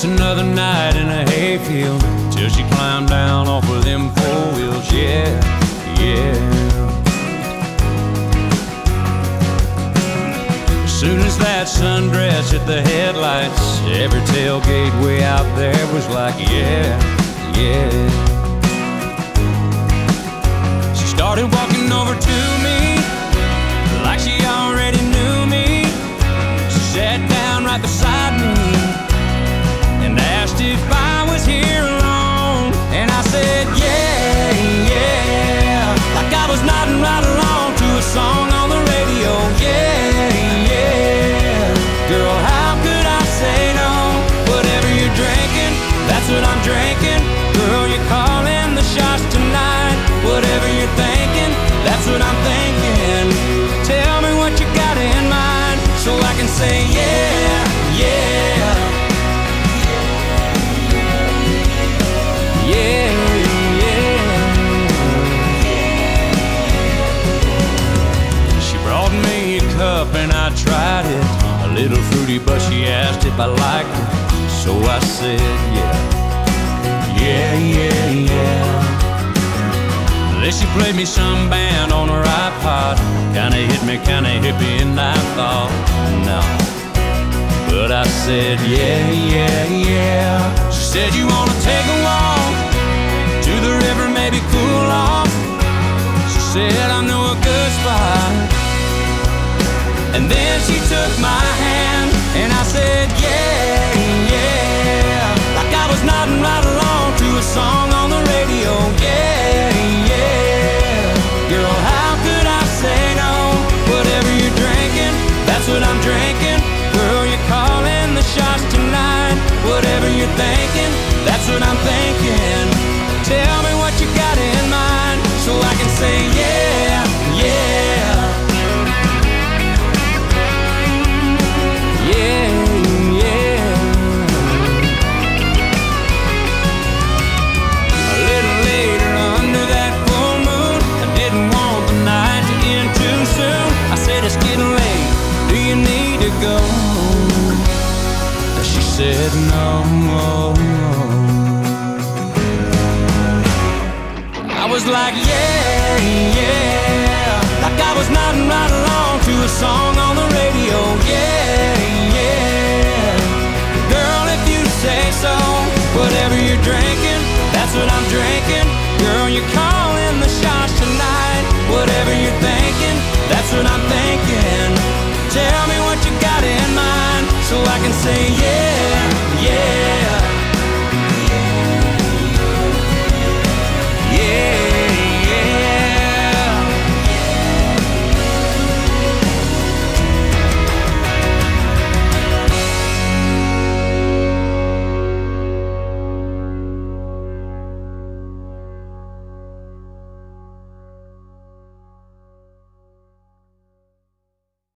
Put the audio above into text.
just another night in a hayfield till she climbed down off of them four wheels. Yeah, yeah. As soon as that sundress hit the headlights, every tailgate way out there was like, yeah, yeah. She started walking over to me like she already knew me. She sat down right beside me yeah, yeah. Yeah, yeah. She brought me a cup and I tried it. A little fruity, but she asked if I liked it. So I said. Yeah, she played me some band on her iPod. Kinda hit me, kinda hippie, and I thought, no. But I said, yeah, yeah, yeah. She said, you wanna take a walk to the river, maybe cool off. She said, I know a good spot. And then she took my hand, and I said, Whatever you're thinking, that's what I'm thinking. Tell me what you got in mind so I can say, yeah. said no more. I was like, yeah, yeah, like I was nodding right along to a song on the radio, yeah.